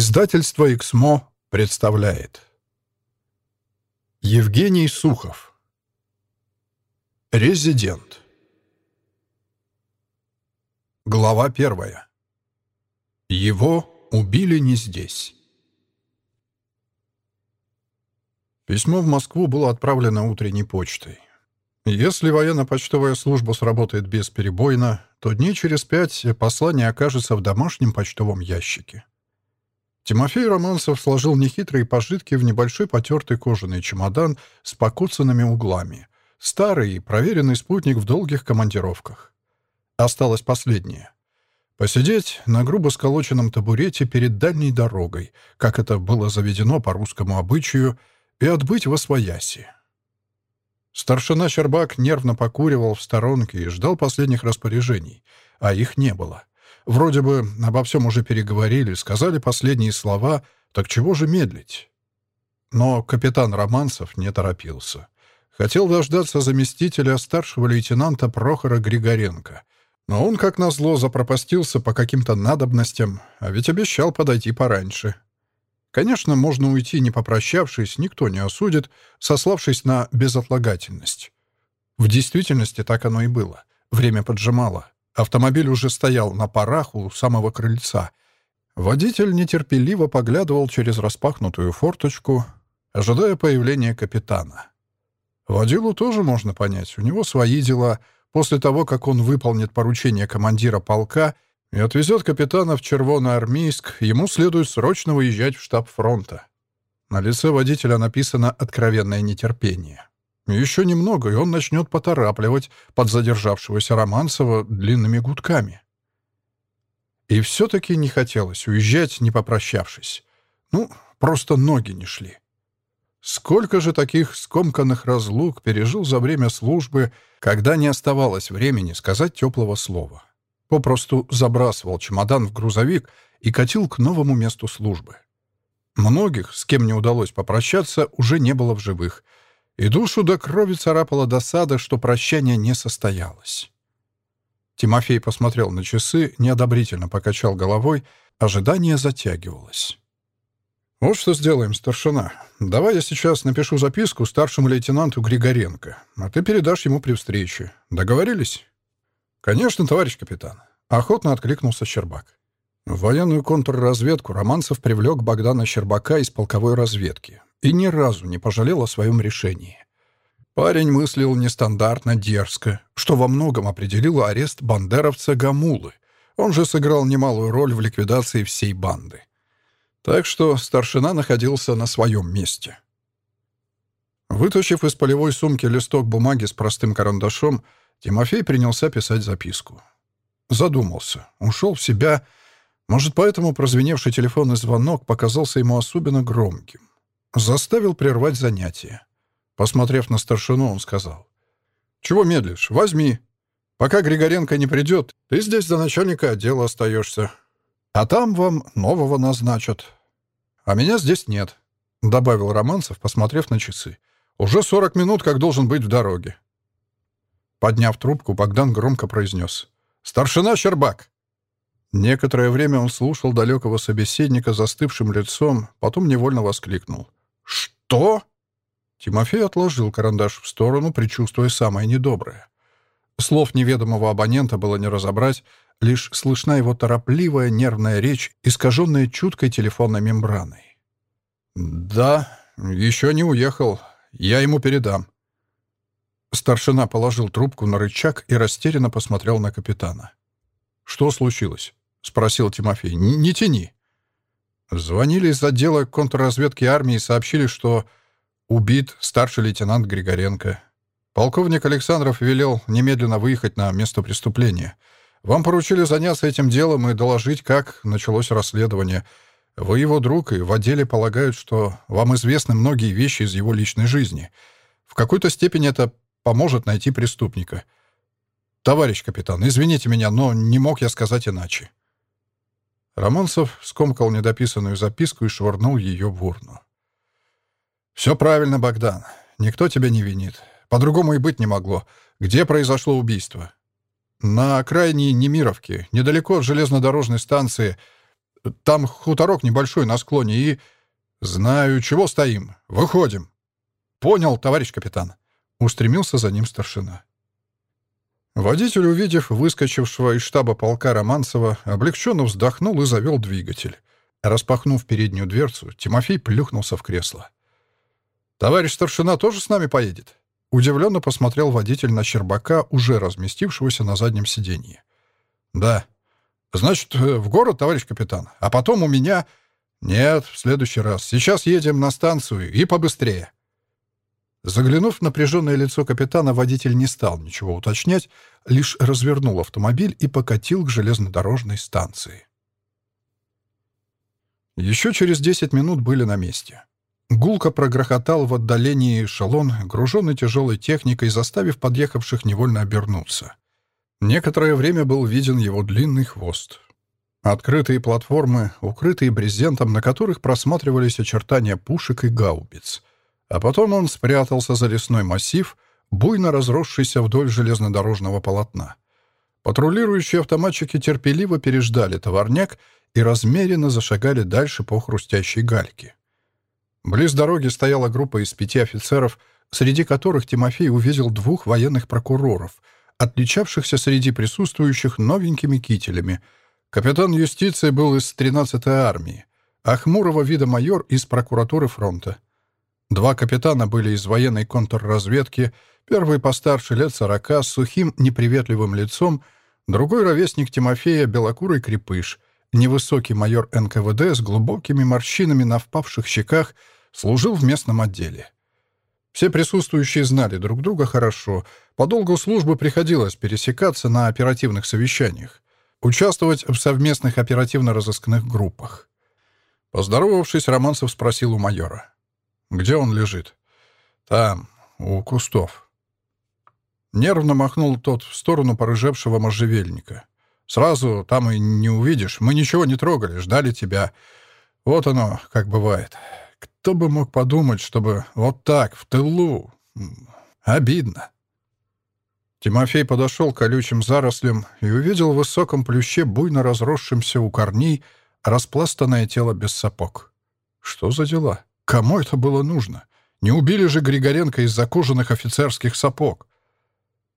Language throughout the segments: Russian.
Издательство «Эксмо» представляет. Евгений Сухов. Резидент. Глава первая. Его убили не здесь. Письмо в Москву было отправлено утренней почтой. Если военно-почтовая служба сработает бесперебойно, то дней через пять послание окажется в домашнем почтовом ящике. Тимофей Романцев сложил нехитрые пожитки в небольшой потертый кожаный чемодан с покоцанными углами. Старый и проверенный спутник в долгих командировках. Осталось последнее. Посидеть на грубо сколоченном табурете перед дальней дорогой, как это было заведено по русскому обычаю, и отбыть во свояси. Старшина Щербак нервно покуривал в сторонке и ждал последних распоряжений, а их не было. Вроде бы обо всем уже переговорили, сказали последние слова, так чего же медлить? Но капитан Романцев не торопился. Хотел дождаться заместителя старшего лейтенанта Прохора Григоренко. Но он, как назло, запропастился по каким-то надобностям, а ведь обещал подойти пораньше. Конечно, можно уйти, не попрощавшись, никто не осудит, сославшись на безотлагательность. В действительности так оно и было. Время поджимало. Автомобиль уже стоял на парах у самого крыльца. Водитель нетерпеливо поглядывал через распахнутую форточку, ожидая появления капитана. Водилу тоже можно понять, у него свои дела. После того, как он выполнит поручение командира полка и отвезет капитана в Червоноармейск, ему следует срочно выезжать в штаб фронта. На лице водителя написано «откровенное нетерпение». Еще немного, и он начнет поторапливать под задержавшегося Романцева длинными гудками. И все-таки не хотелось уезжать, не попрощавшись. Ну, просто ноги не шли. Сколько же таких скомканных разлук пережил за время службы, когда не оставалось времени сказать теплого слова. Попросту забрасывал чемодан в грузовик и катил к новому месту службы. Многих, с кем не удалось попрощаться, уже не было в живых — и душу до крови царапала досада, что прощание не состоялось. Тимофей посмотрел на часы, неодобрительно покачал головой, ожидание затягивалось. «Вот что сделаем, старшина. Давай я сейчас напишу записку старшему лейтенанту Григоренко, а ты передашь ему при встрече. Договорились?» «Конечно, товарищ капитан», — охотно откликнулся Щербак. В военную контрразведку Романцев привлек Богдана Щербака из полковой разведки, и ни разу не пожалел о своем решении. Парень мыслил нестандартно дерзко, что во многом определило арест бандеровца Гамулы. Он же сыграл немалую роль в ликвидации всей банды. Так что старшина находился на своем месте. Вытащив из полевой сумки листок бумаги с простым карандашом, Тимофей принялся писать записку. Задумался, ушел в себя. Может, поэтому прозвеневший телефонный звонок показался ему особенно громким. Заставил прервать занятие. Посмотрев на старшину, он сказал. «Чего медлишь? Возьми. Пока Григоренко не придет, ты здесь до начальника отдела остаешься. А там вам нового назначат. А меня здесь нет», — добавил Романцев, посмотрев на часы. «Уже сорок минут, как должен быть в дороге». Подняв трубку, Богдан громко произнес. «Старшина Щербак!» Некоторое время он слушал далекого собеседника застывшим лицом, потом невольно воскликнул. «Что?» Тимофей отложил карандаш в сторону, предчувствуя самое недоброе. Слов неведомого абонента было не разобрать, лишь слышна его торопливая нервная речь, искаженная чуткой телефонной мембраной. «Да, еще не уехал. Я ему передам». Старшина положил трубку на рычаг и растерянно посмотрел на капитана. «Что случилось?» — спросил Тимофей. «Не тяни». Звонили из отдела контрразведки армии и сообщили, что убит старший лейтенант Григоренко. Полковник Александров велел немедленно выехать на место преступления. Вам поручили заняться этим делом и доложить, как началось расследование. Вы его друг, и в отделе полагают, что вам известны многие вещи из его личной жизни. В какой-то степени это поможет найти преступника. Товарищ капитан, извините меня, но не мог я сказать иначе. Романцев скомкал недописанную записку и швырнул ее в урну. «Все правильно, Богдан. Никто тебя не винит. По-другому и быть не могло. Где произошло убийство?» «На окраине Немировки, недалеко от железнодорожной станции. Там хуторок небольшой на склоне и... Знаю, чего стоим. Выходим. Понял, товарищ капитан. Устремился за ним старшина. Водитель, увидев выскочившего из штаба полка Романцева, облегченно вздохнул и завел двигатель. Распахнув переднюю дверцу, Тимофей плюхнулся в кресло. «Товарищ старшина тоже с нами поедет?» Удивленно посмотрел водитель на Щербака, уже разместившегося на заднем сиденье. «Да». «Значит, в город, товарищ капитан, а потом у меня...» «Нет, в следующий раз. Сейчас едем на станцию и побыстрее». Заглянув в напряженное лицо капитана, водитель не стал ничего уточнять, лишь развернул автомобиль и покатил к железнодорожной станции. Еще через 10 минут были на месте. Гулко прогрохотал в отдалении эшелон, груженный тяжелой техникой, заставив подъехавших невольно обернуться. Некоторое время был виден его длинный хвост. Открытые платформы, укрытые брезентом, на которых просматривались очертания пушек и гаубиц. А потом он спрятался за лесной массив, буйно разросшийся вдоль железнодорожного полотна. Патрулирующие автоматчики терпеливо переждали товарняк и размеренно зашагали дальше по хрустящей гальке. Близ дороги стояла группа из пяти офицеров, среди которых Тимофей увидел двух военных прокуроров, отличавшихся среди присутствующих новенькими кителями. Капитан юстиции был из 13-й армии, а хмурого вида майор из прокуратуры фронта. Два капитана были из военной контрразведки, первый постарше лет сорока, с сухим, неприветливым лицом, другой ровесник Тимофея, белокурый крепыш, невысокий майор НКВД с глубокими морщинами на впавших щеках, служил в местном отделе. Все присутствующие знали друг друга хорошо, по долгу службы приходилось пересекаться на оперативных совещаниях, участвовать в совместных оперативно-розыскных группах. Поздоровавшись, Романцев спросил у майора. Где он лежит? Там, у кустов. Нервно махнул тот в сторону порыжевшего можжевельника. Сразу там и не увидишь. Мы ничего не трогали, ждали тебя. Вот оно, как бывает. Кто бы мог подумать, чтобы вот так, в тылу... Обидно. Тимофей подошел к колючим зарослям и увидел в высоком плюще, буйно разросшимся у корней, распластанное тело без сапог. Что за дела? Кому это было нужно? Не убили же Григоренко из-за кожаных офицерских сапог.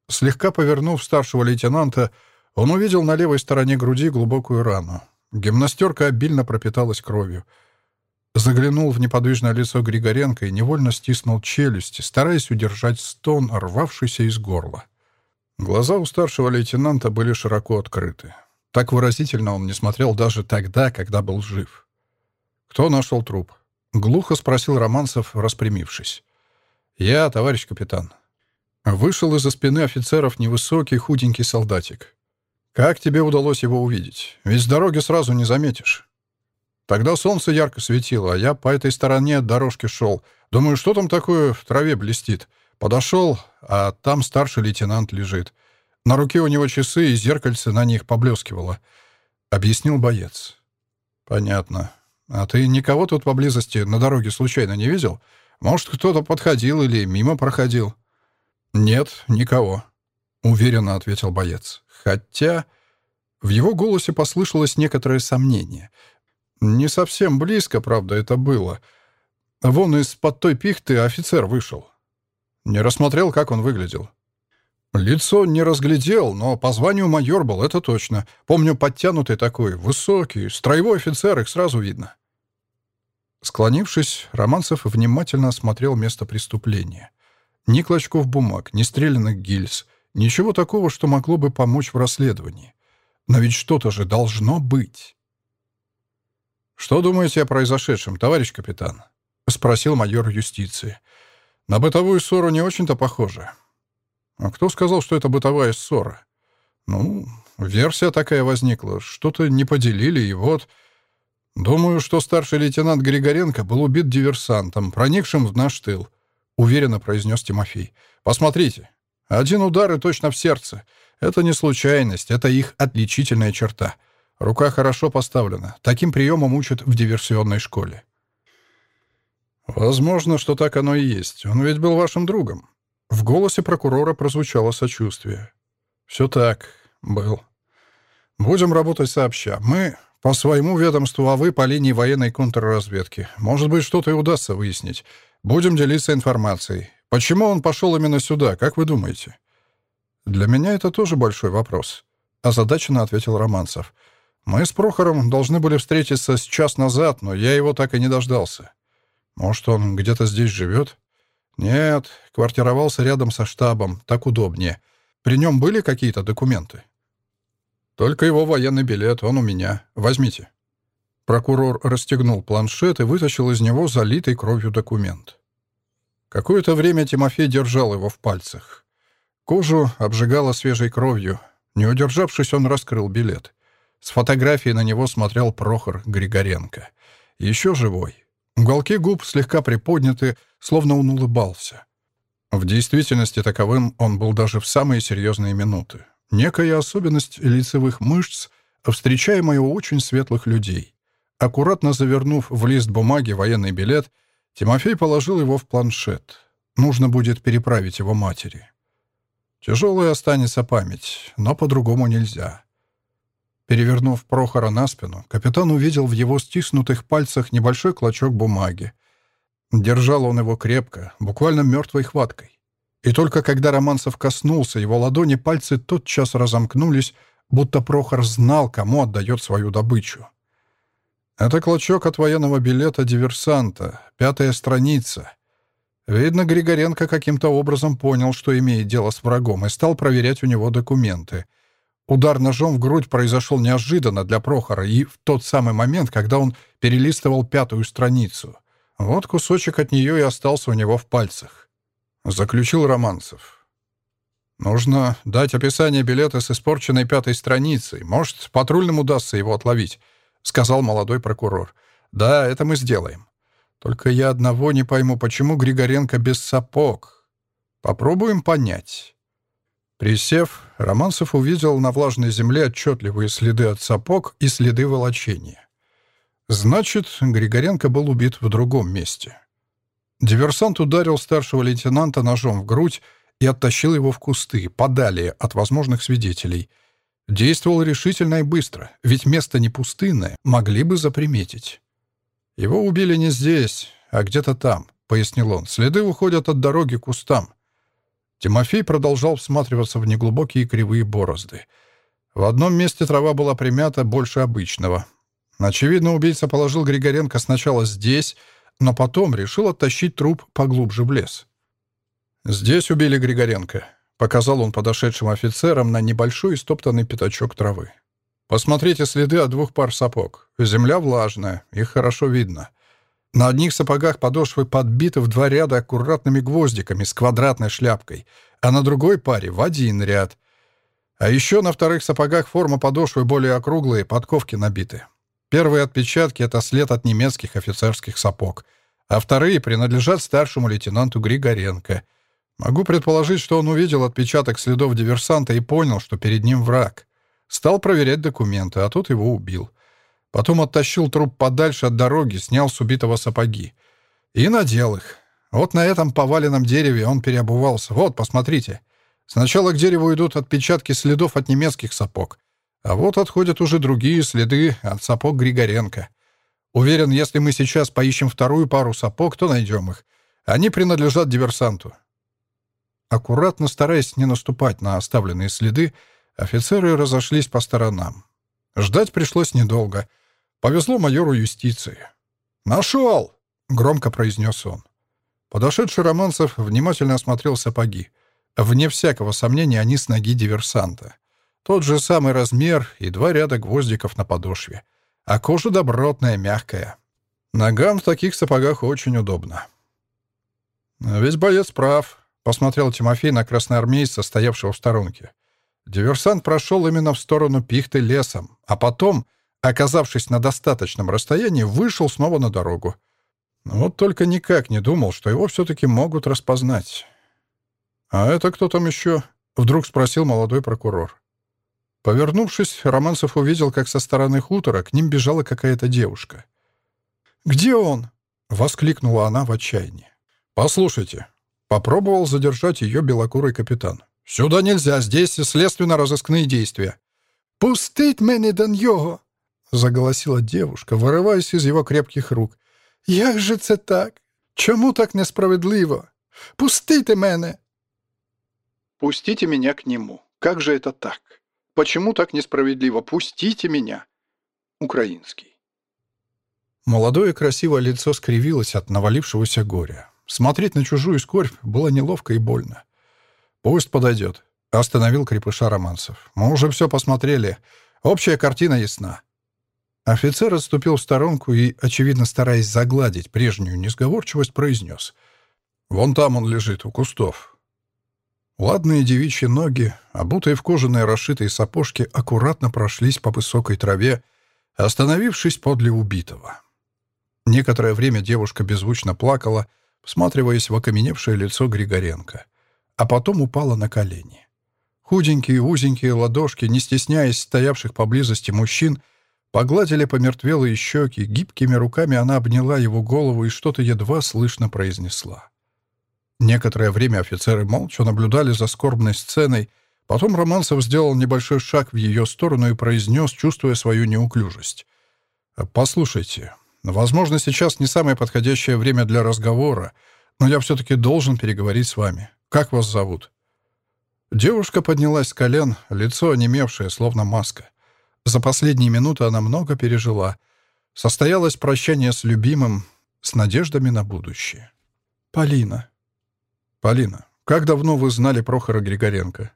Слегка повернув старшего лейтенанта, он увидел на левой стороне груди глубокую рану. Гимнастерка обильно пропиталась кровью. Заглянул в неподвижное лицо Григоренко и невольно стиснул челюсти, стараясь удержать стон, рвавшийся из горла. Глаза у старшего лейтенанта были широко открыты. Так выразительно он не смотрел даже тогда, когда был жив. Кто нашел труп? Глухо спросил Романцев, распрямившись. «Я, товарищ капитан». Вышел из-за спины офицеров невысокий худенький солдатик. «Как тебе удалось его увидеть? Ведь с дороги сразу не заметишь». Тогда солнце ярко светило, а я по этой стороне дорожки шел. Думаю, что там такое в траве блестит? Подошел, а там старший лейтенант лежит. На руке у него часы и зеркальце на них поблескивало. Объяснил боец. «Понятно. «А ты никого тут поблизости на дороге случайно не видел? Может, кто-то подходил или мимо проходил?» «Нет, никого», — уверенно ответил боец. «Хотя...» В его голосе послышалось некоторое сомнение. «Не совсем близко, правда, это было. Вон из-под той пихты офицер вышел. Не рассмотрел, как он выглядел». Лицо не разглядел, но по званию майор был, это точно. Помню, подтянутый такой, высокий, строевой офицер, их сразу видно. Склонившись, Романцев внимательно осмотрел место преступления. Ни клочков бумаг, ни стрелянных гильз, ничего такого, что могло бы помочь в расследовании. Но ведь что-то же должно быть. «Что думаете о произошедшем, товарищ капитан?» — спросил майор юстиции. «На бытовую ссору не очень-то похоже». «А кто сказал, что это бытовая ссора?» «Ну, версия такая возникла. Что-то не поделили, и вот...» «Думаю, что старший лейтенант Григоренко был убит диверсантом, проникшим в наш тыл», — уверенно произнес Тимофей. «Посмотрите. Один удар и точно в сердце. Это не случайность, это их отличительная черта. Рука хорошо поставлена. Таким приемом учат в диверсионной школе». «Возможно, что так оно и есть. Он ведь был вашим другом». В голосе прокурора прозвучало сочувствие. «Все так. Был. Будем работать сообща. Мы по своему ведомству, а вы по линии военной контрразведки. Может быть, что-то и удастся выяснить. Будем делиться информацией. Почему он пошел именно сюда, как вы думаете?» «Для меня это тоже большой вопрос», — озадаченно ответил Романцев. «Мы с Прохором должны были встретиться с час назад, но я его так и не дождался. Может, он где-то здесь живет?» «Нет, квартировался рядом со штабом, так удобнее. При нем были какие-то документы?» «Только его военный билет, он у меня. Возьмите». Прокурор расстегнул планшет и вытащил из него залитый кровью документ. Какое-то время Тимофей держал его в пальцах. Кожу обжигало свежей кровью. Не удержавшись, он раскрыл билет. С фотографии на него смотрел Прохор Григоренко. Еще живой. Уголки губ слегка приподняты, словно он улыбался. В действительности таковым он был даже в самые серьезные минуты. Некая особенность лицевых мышц, встречаемая у очень светлых людей. Аккуратно завернув в лист бумаги военный билет, Тимофей положил его в планшет. Нужно будет переправить его матери. Тяжелая останется память, но по-другому нельзя. Перевернув Прохора на спину, капитан увидел в его стиснутых пальцах небольшой клочок бумаги. Держал он его крепко, буквально мертвой хваткой. И только когда Романцев коснулся его ладони, пальцы тотчас разомкнулись, будто Прохор знал, кому отдает свою добычу. Это клочок от военного билета диверсанта, пятая страница. Видно, Григоренко каким-то образом понял, что имеет дело с врагом, и стал проверять у него документы. Удар ножом в грудь произошел неожиданно для Прохора и в тот самый момент, когда он перелистывал пятую страницу. Вот кусочек от нее и остался у него в пальцах. Заключил Романцев. «Нужно дать описание билета с испорченной пятой страницей. Может, патрульным удастся его отловить», — сказал молодой прокурор. «Да, это мы сделаем. Только я одного не пойму, почему Григоренко без сапог. Попробуем понять». Присев, Романцев увидел на влажной земле отчетливые следы от сапог и следы волочения. Значит, Григоренко был убит в другом месте. Диверсант ударил старшего лейтенанта ножом в грудь и оттащил его в кусты, подали от возможных свидетелей. Действовал решительно и быстро, ведь место не пустынное, могли бы заприметить. «Его убили не здесь, а где-то там», — пояснил он. «Следы уходят от дороги к кустам». Тимофей продолжал всматриваться в неглубокие кривые борозды. В одном месте трава была примята больше обычного. Очевидно, убийца положил Григоренко сначала здесь, но потом решил оттащить труп поглубже в лес. «Здесь убили Григоренко», — показал он подошедшим офицерам на небольшой истоптанный пятачок травы. «Посмотрите следы от двух пар сапог. Земля влажная, их хорошо видно. На одних сапогах подошвы подбиты в два ряда аккуратными гвоздиками с квадратной шляпкой, а на другой паре — в один ряд. А еще на вторых сапогах форма подошвы более округлые, подковки набиты. Первые отпечатки — это след от немецких офицерских сапог, а вторые принадлежат старшему лейтенанту Григоренко. Могу предположить, что он увидел отпечаток следов диверсанта и понял, что перед ним враг. Стал проверять документы, а тут его убил. Потом оттащил труп подальше от дороги, снял с убитого сапоги. И надел их. Вот на этом поваленном дереве он переобувался. Вот, посмотрите. Сначала к дереву идут отпечатки следов от немецких сапог. А вот отходят уже другие следы от сапог Григоренко. Уверен, если мы сейчас поищем вторую пару сапог, то найдем их. Они принадлежат диверсанту. Аккуратно стараясь не наступать на оставленные следы, офицеры разошлись по сторонам. Ждать пришлось недолго. Повезло майору юстиции. «Нашел!» — громко произнес он. Подошедший Романцев внимательно осмотрел сапоги. Вне всякого сомнения, они с ноги диверсанта. Тот же самый размер и два ряда гвоздиков на подошве. А кожа добротная, мягкая. Ногам в таких сапогах очень удобно. «Ведь боец прав», — посмотрел Тимофей на красноармейца, стоявшего в сторонке. Диверсант прошел именно в сторону пихты лесом, а потом, оказавшись на достаточном расстоянии, вышел снова на дорогу. Вот только никак не думал, что его все-таки могут распознать. «А это кто там еще?» — вдруг спросил молодой прокурор. Повернувшись, Романцев увидел, как со стороны хутора к ним бежала какая-то девушка. «Где он?» — воскликнула она в отчаянии. «Послушайте». Попробовал задержать ее белокурый капитан. «Сюда нельзя, здесь следственно-розыскные действия». «Пустить меня до нього!» — заголосила девушка, вырываясь из его крепких рук. «Як же це так? Чому так несправедливо? Пустите мене!» «Пустите меня к нему. Как же это так? Почему так несправедливо? Пустите меня!» Украинский. Молодое красивое лицо скривилось от навалившегося горя. Смотреть на чужую скорбь было неловко и больно. «Пусть подойдет», — остановил крепыша Романцев. «Мы уже все посмотрели. Общая картина ясна». Офицер отступил в сторонку и, очевидно стараясь загладить прежнюю несговорчивость, произнес. «Вон там он лежит, у кустов». Ладные девичьи ноги, обутые в кожаные расшитые сапожки, аккуратно прошлись по высокой траве, остановившись подле убитого. Некоторое время девушка беззвучно плакала, всматриваясь в окаменевшее лицо Григоренко, а потом упала на колени. Худенькие узенькие ладошки, не стесняясь стоявших поблизости мужчин, Погладили помертвелые щеки, гибкими руками она обняла его голову и что-то едва слышно произнесла. Некоторое время офицеры молча наблюдали за скорбной сценой, потом Романцев сделал небольшой шаг в ее сторону и произнес, чувствуя свою неуклюжесть. «Послушайте, возможно, сейчас не самое подходящее время для разговора, но я все-таки должен переговорить с вами. Как вас зовут?» Девушка поднялась с колен, лицо онемевшее, словно маска. За последние минуты она много пережила. Состоялось прощание с любимым, с надеждами на будущее. «Полина». «Полина, как давно вы знали Прохора Григоренко?»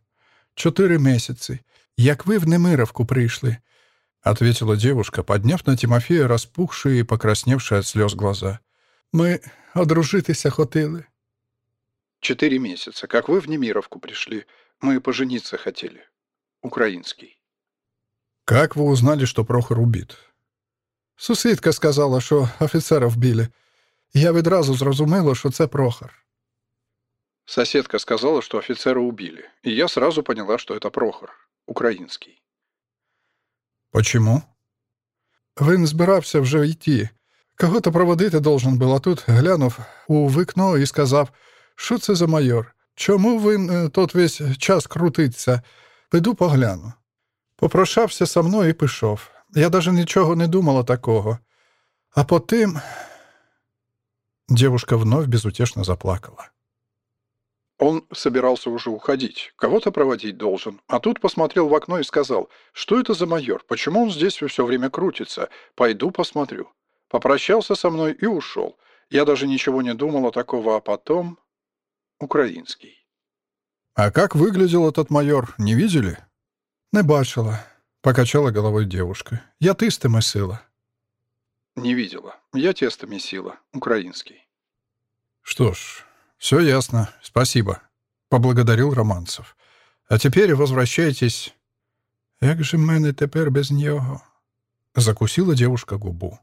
«Чотири місяці. Як ви в Немировку пришли», — ответила девушка, подняв на Тимофея распухшие и покрасневшие от слез глаза. «Мы одружитися хотели». «Четыре месяца. Как вы в Немировку пришли. Мы пожениться хотели. Украинский». «Как вы узнали, что Прохор убит?» Сусідка сказала, що офіцера вбили. Я відразу зрозуміла, що це Прохор. Соседка сказала, что офицера убили, и я сразу поняла, что это Прохор, украинский. Почему? Він збирався вже йти. Кого-то проводити должен був, а тут глянув у вікно і сказав, що це за майор? Чому він тут весь час крутиться? Піду погляну. Попрощався со мною і пішов. Я даже нічого не думала такого. А потім... Девушка вновь безутешно заплакала. Он собирался уже уходить, кого-то проводить должен, а тут посмотрел в окно и сказал, что это за майор, почему он здесь все время крутится, пойду посмотрю. Попрощался со мной и ушел. Я даже ничего не думала такого, а потом... Украинский. «А как выглядел этот майор, не видели?» «Не бачила», — покачала головой девушка. «Я тесто месила». «Не видела. Я тесто месила. Украинский». «Что ж, все ясно. Спасибо», — поблагодарил Романцев. «А теперь возвращайтесь». «Як же мене тепер без него?» — закусила девушка губу.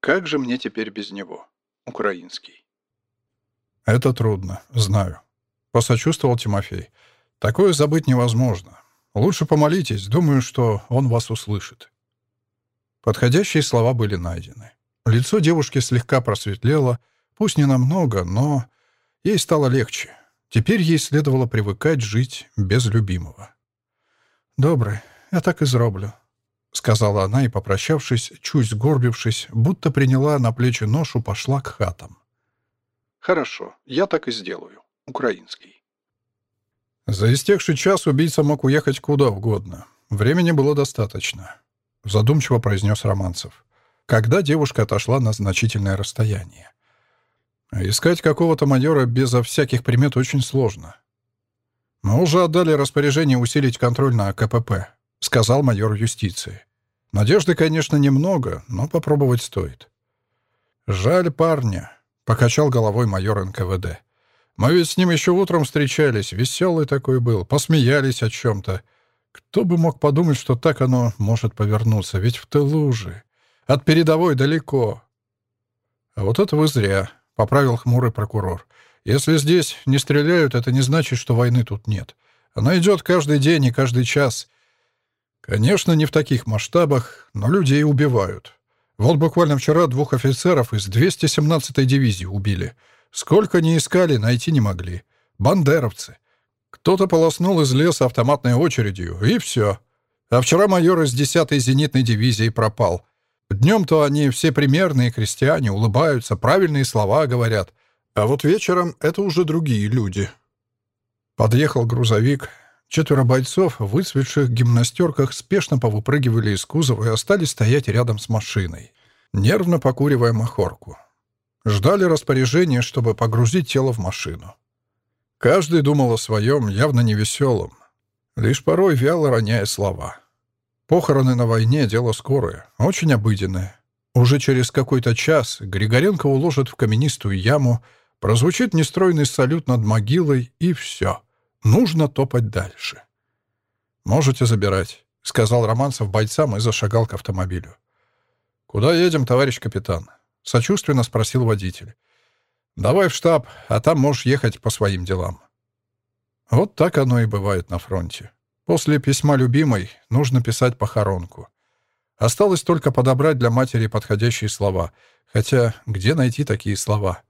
«Как же мне теперь без него?» Украинский. «Это трудно, знаю», — посочувствовал Тимофей. «Такое забыть невозможно. Лучше помолитесь, думаю, что он вас услышит». Подходящие слова были найдены. Лицо девушки слегка просветлело, пусть не намного, но ей стало легче. Теперь ей следовало привыкать жить без любимого. «Добре, я так и зроблю», — сказала она и, попрощавшись, чуть сгорбившись, будто приняла на плечи ношу, пошла к хатам. «Хорошо, я так и сделаю. Украинский». За истекший час убийца мог уехать куда угодно. Времени было достаточно, задумчиво произнес Романцев, когда девушка отошла на значительное расстояние. Искать какого-то майора безо всяких примет очень сложно. Мы уже отдали распоряжение усилить контроль на КПП, сказал майор юстиции. Надежды, конечно, немного, но попробовать стоит. Жаль парня, покачал головой майор НКВД. Мы ведь с ним еще утром встречались, веселый такой был, посмеялись о чем-то. Кто бы мог подумать, что так оно может повернуться, ведь в тылу же. От передовой далеко. А вот это вы зря, — поправил хмурый прокурор. Если здесь не стреляют, это не значит, что войны тут нет. Она идет каждый день и каждый час. Конечно, не в таких масштабах, но людей убивают. Вот буквально вчера двух офицеров из 217-й дивизии убили — Сколько не искали, найти не могли. Бандеровцы. Кто-то полоснул из леса автоматной очередью, и все. А вчера майор из 10-й зенитной дивизии пропал. Днем-то они все примерные крестьяне, улыбаются, правильные слова говорят. А вот вечером это уже другие люди. Подъехал грузовик. Четверо бойцов в выцветших гимнастерках спешно повыпрыгивали из кузова и остались стоять рядом с машиной, нервно покуривая махорку. Ждали распоряжения, чтобы погрузить тело в машину. Каждый думал о своем, явно невеселом, лишь порой вяло роняя слова. Похороны на войне — дело скорое, очень обыденное. Уже через какой-то час Григоренко уложат в каменистую яму, прозвучит нестройный салют над могилой, и все. Нужно топать дальше. «Можете забирать», — сказал Романцев бойцам и зашагал к автомобилю. «Куда едем, товарищ капитан?» — сочувственно спросил водитель. «Давай в штаб, а там можешь ехать по своим делам». Вот так оно и бывает на фронте. После письма любимой нужно писать похоронку. Осталось только подобрать для матери подходящие слова. Хотя где найти такие слова?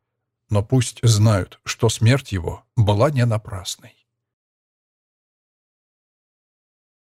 Но пусть знают, что смерть его была не напрасной.